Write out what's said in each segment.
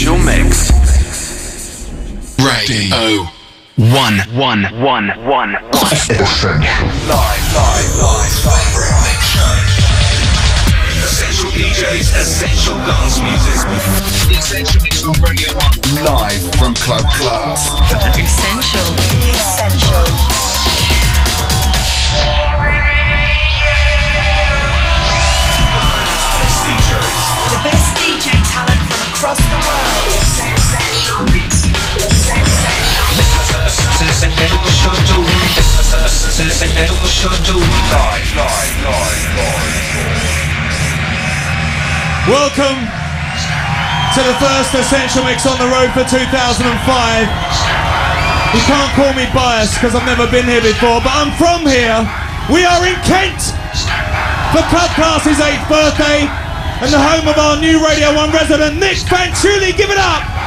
Essential Mix. Radio. One, one, one, one, one. Essential. Live, live, live, live. Essential DJs, essential dance music. Essential Mix on Radio 1. Live from Club Class. Essential. Essential. Across the world. Welcome to the first Essential Mix on the road for 2005. You can't call me biased because I've never been here before, but I'm from here. We are in Kent for Club Class's 8th birthday and the home of our new Radio 1 resident, Nic Fanciulli. Give it up!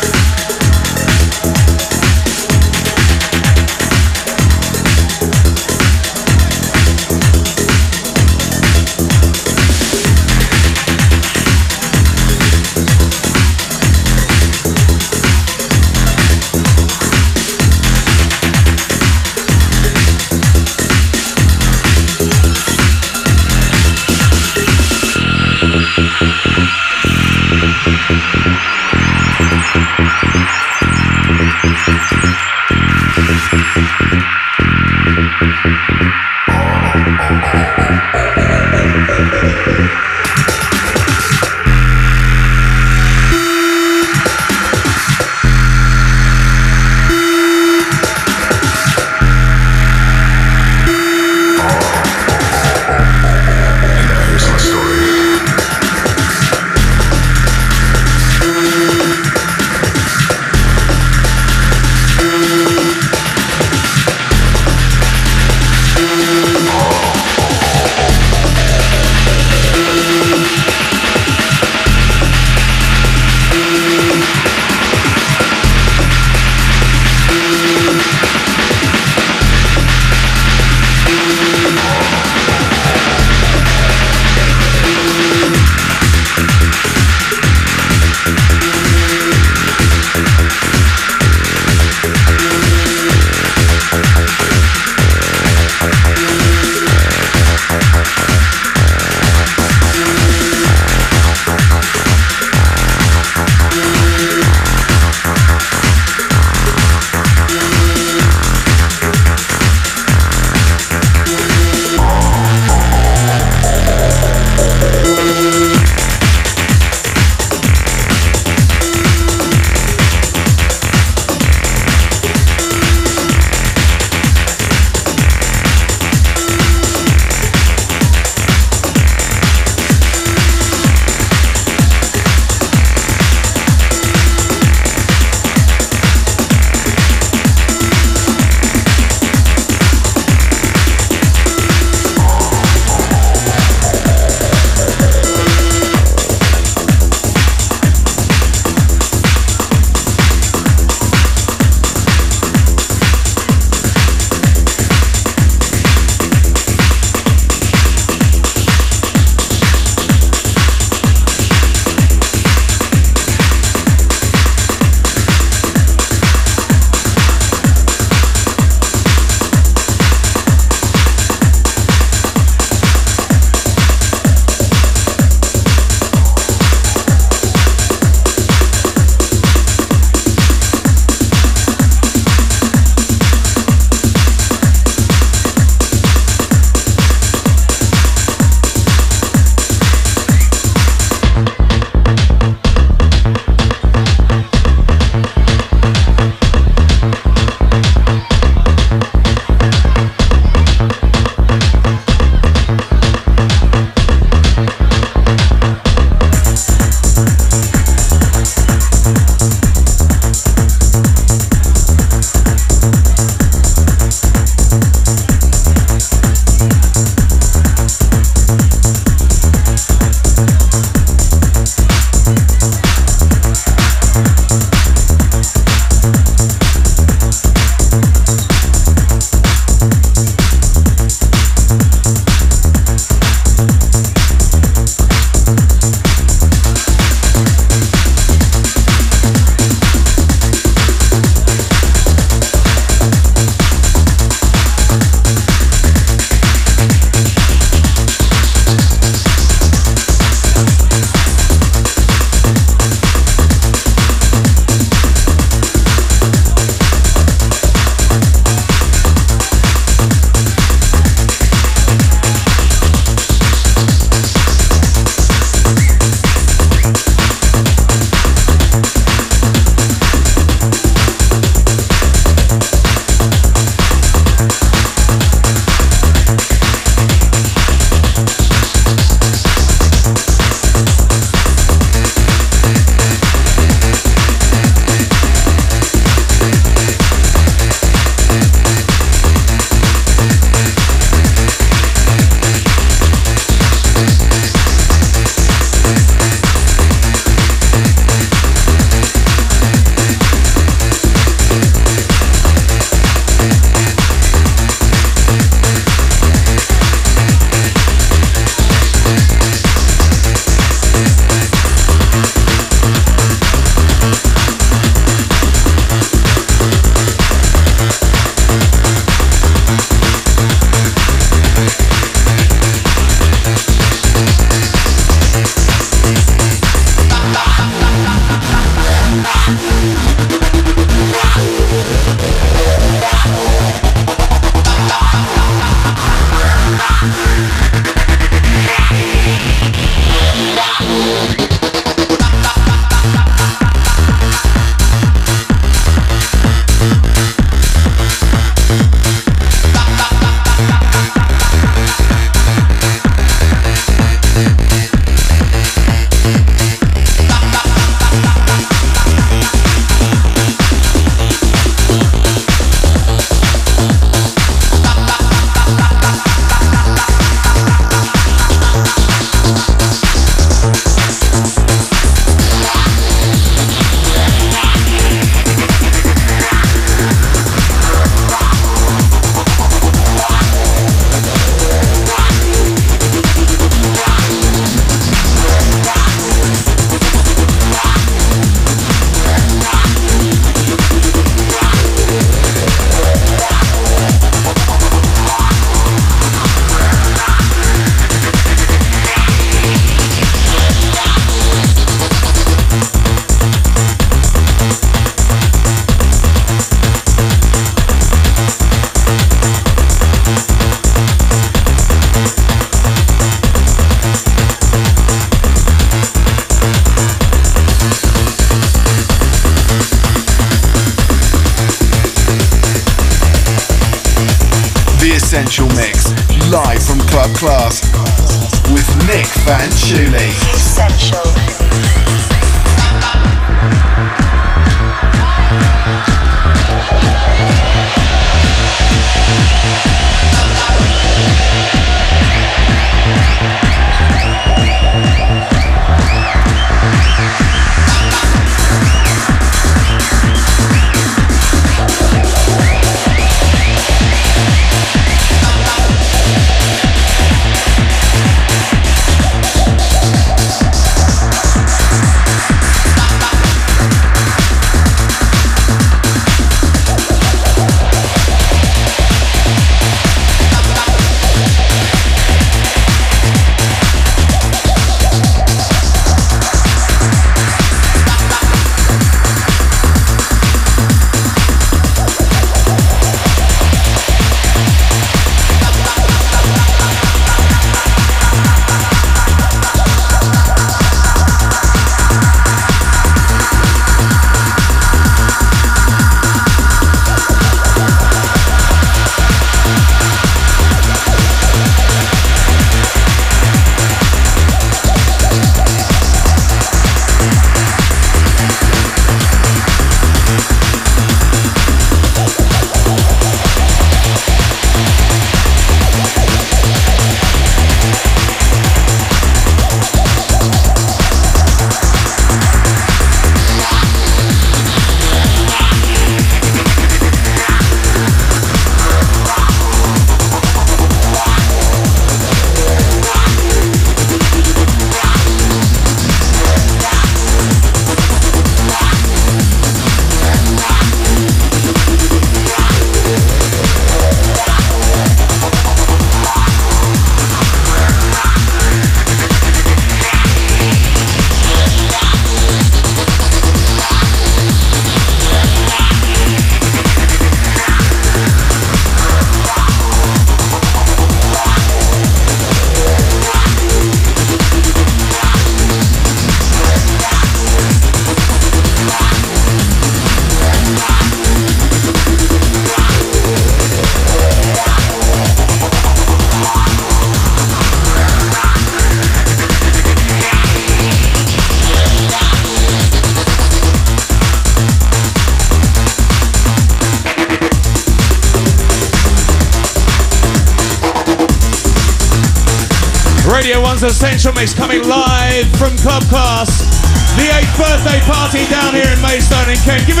Give it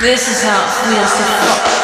This is how it feels to fuck.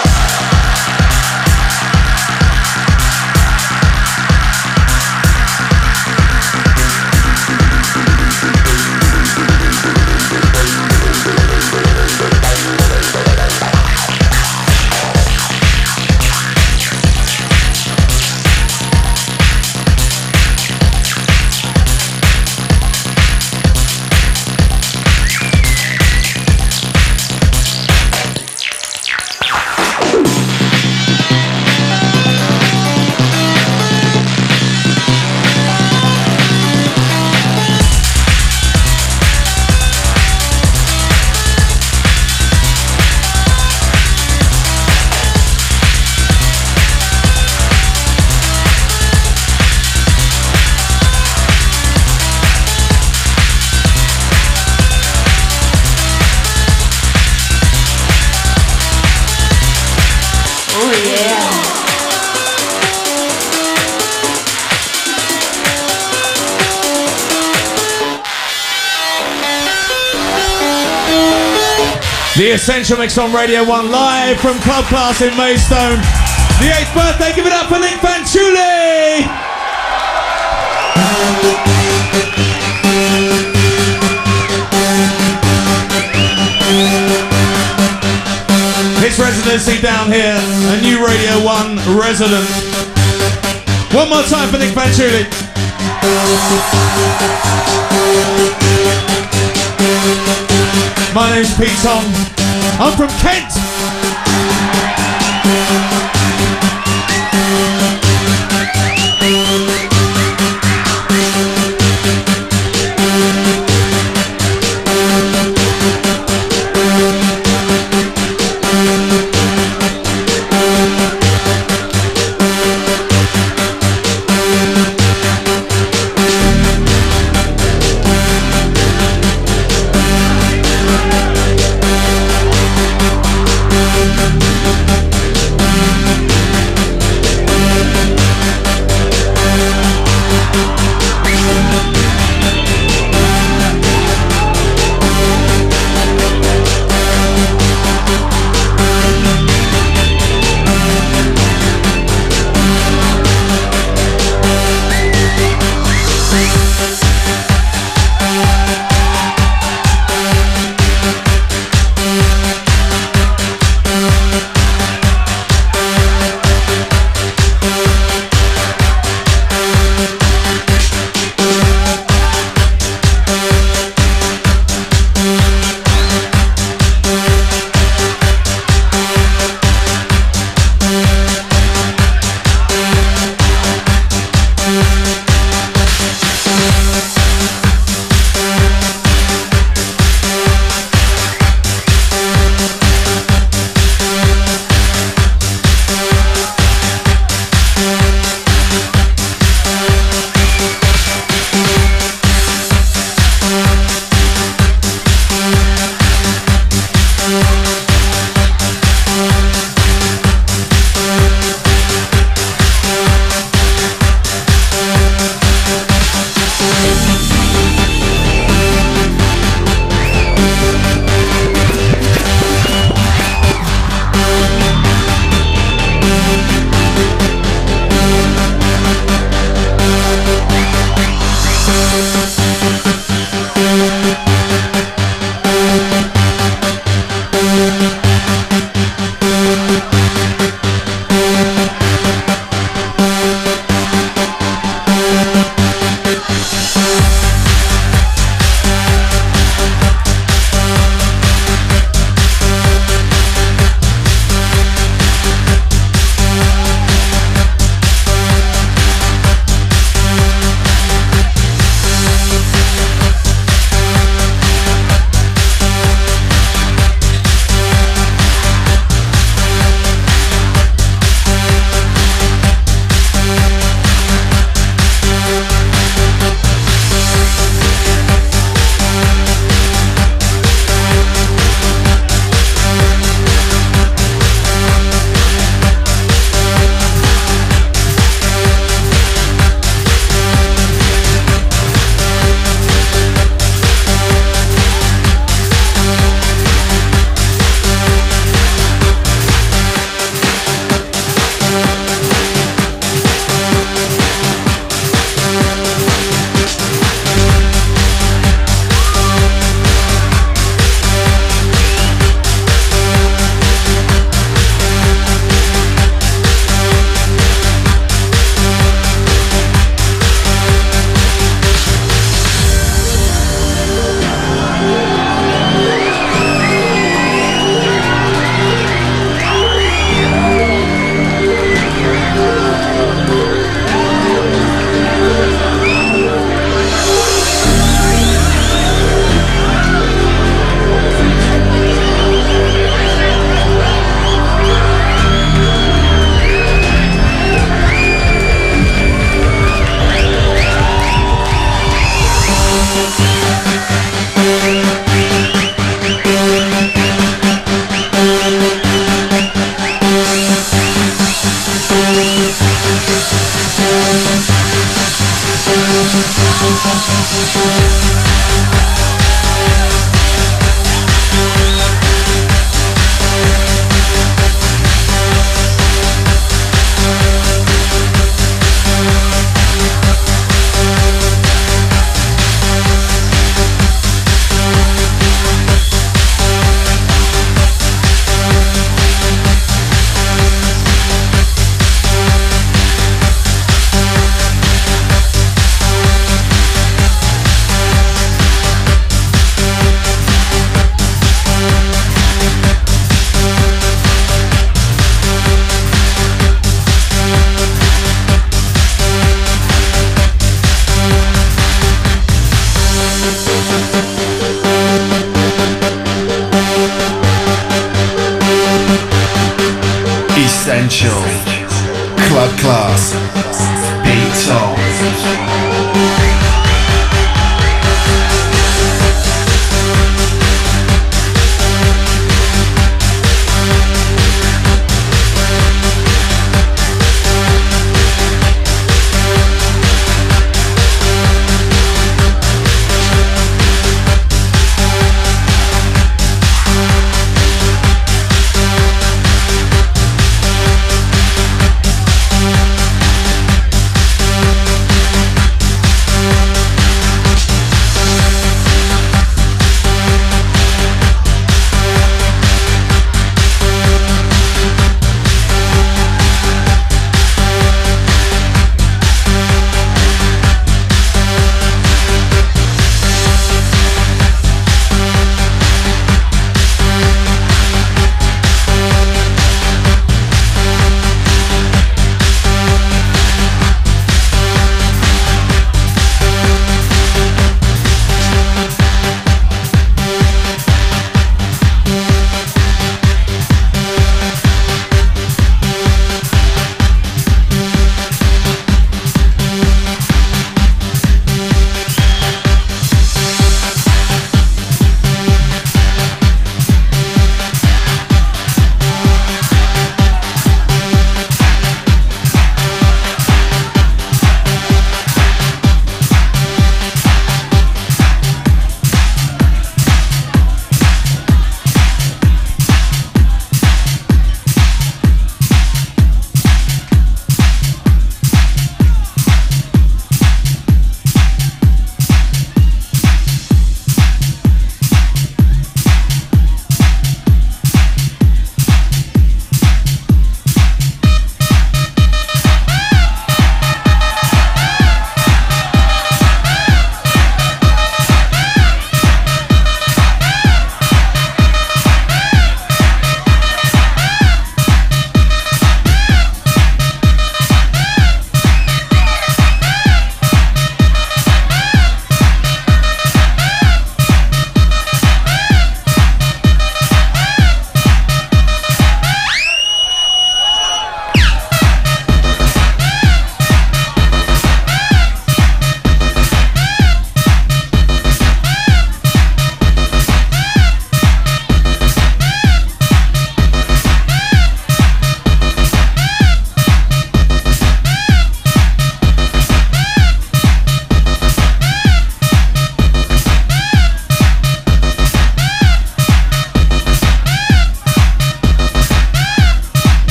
Essential Mix on Radio 1 live from Club Class in Maidstone. The 8th birthday, give it up for Nic Fanciulli! His residency down here, a new Radio 1 resident. One more time for Nic Fanciulli. My name's Pete Tong. I'm from Kent.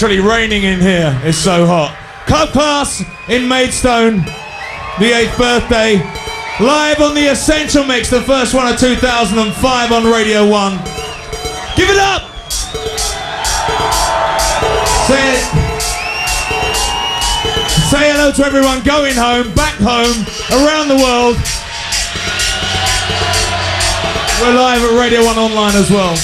Literally raining in here. It's so hot. Club class in Maidstone, the 8th birthday. Live on the Essential Mix, the first one of 2005 on Radio 1. Give it up! Say it. Say hello to everyone going home, back home, around the world. We're live at Radio 1 online as well.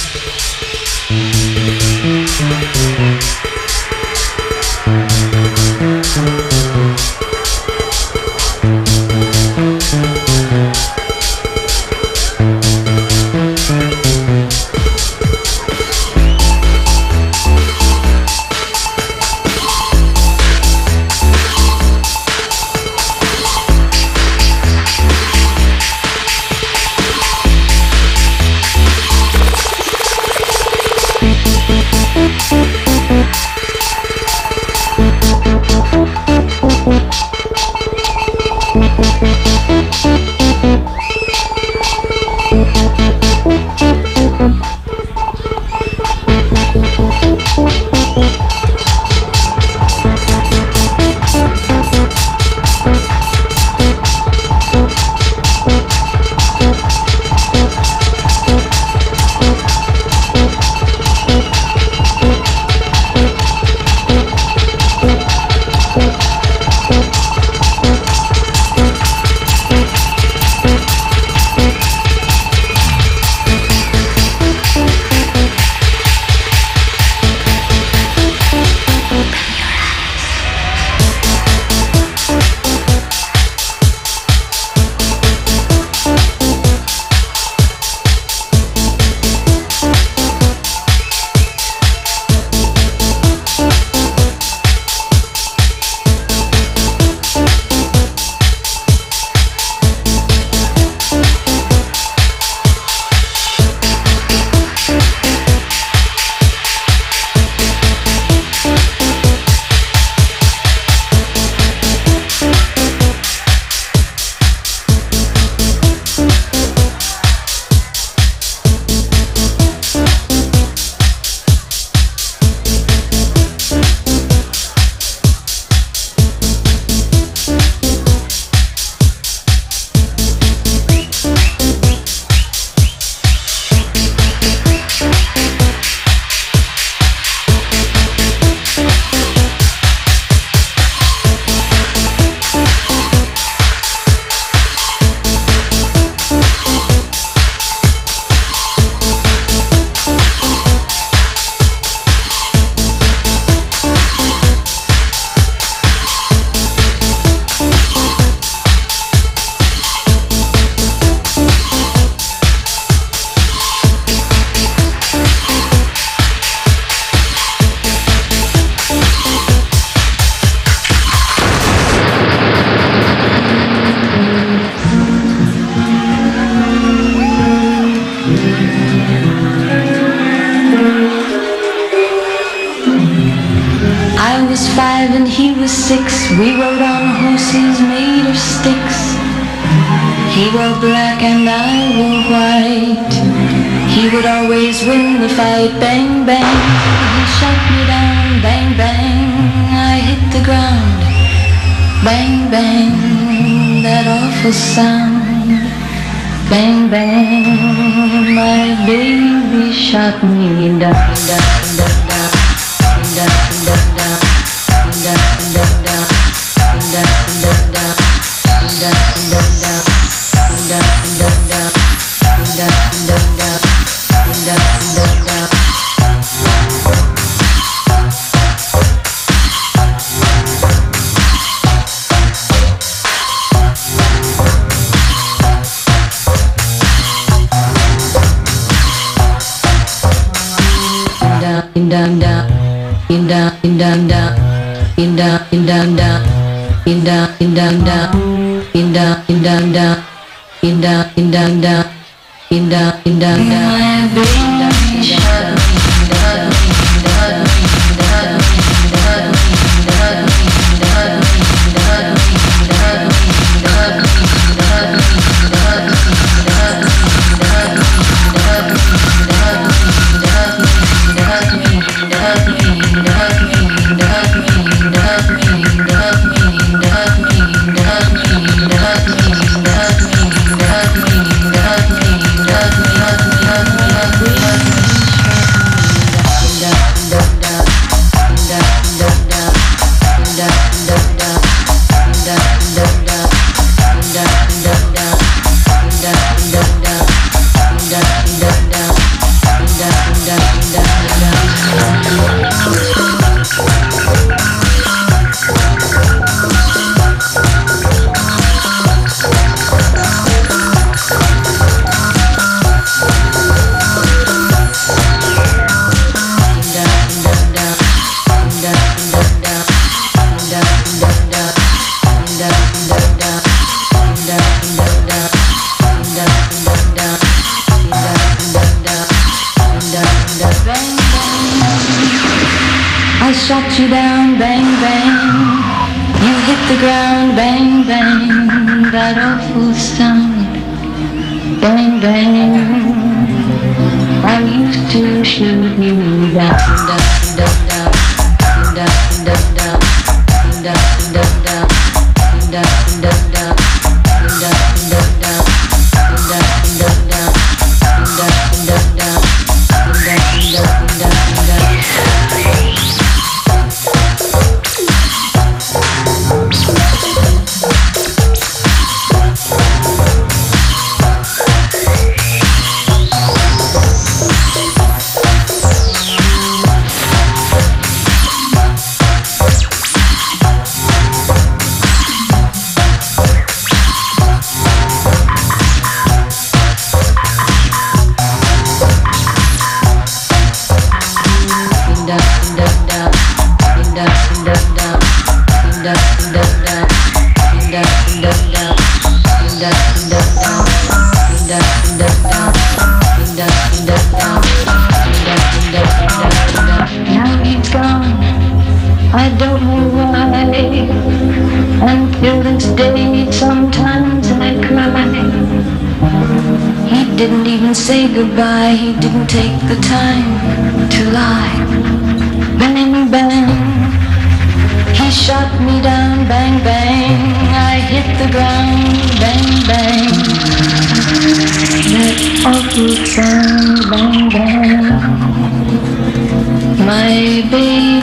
Baby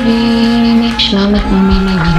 me.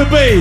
To be.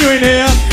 In here.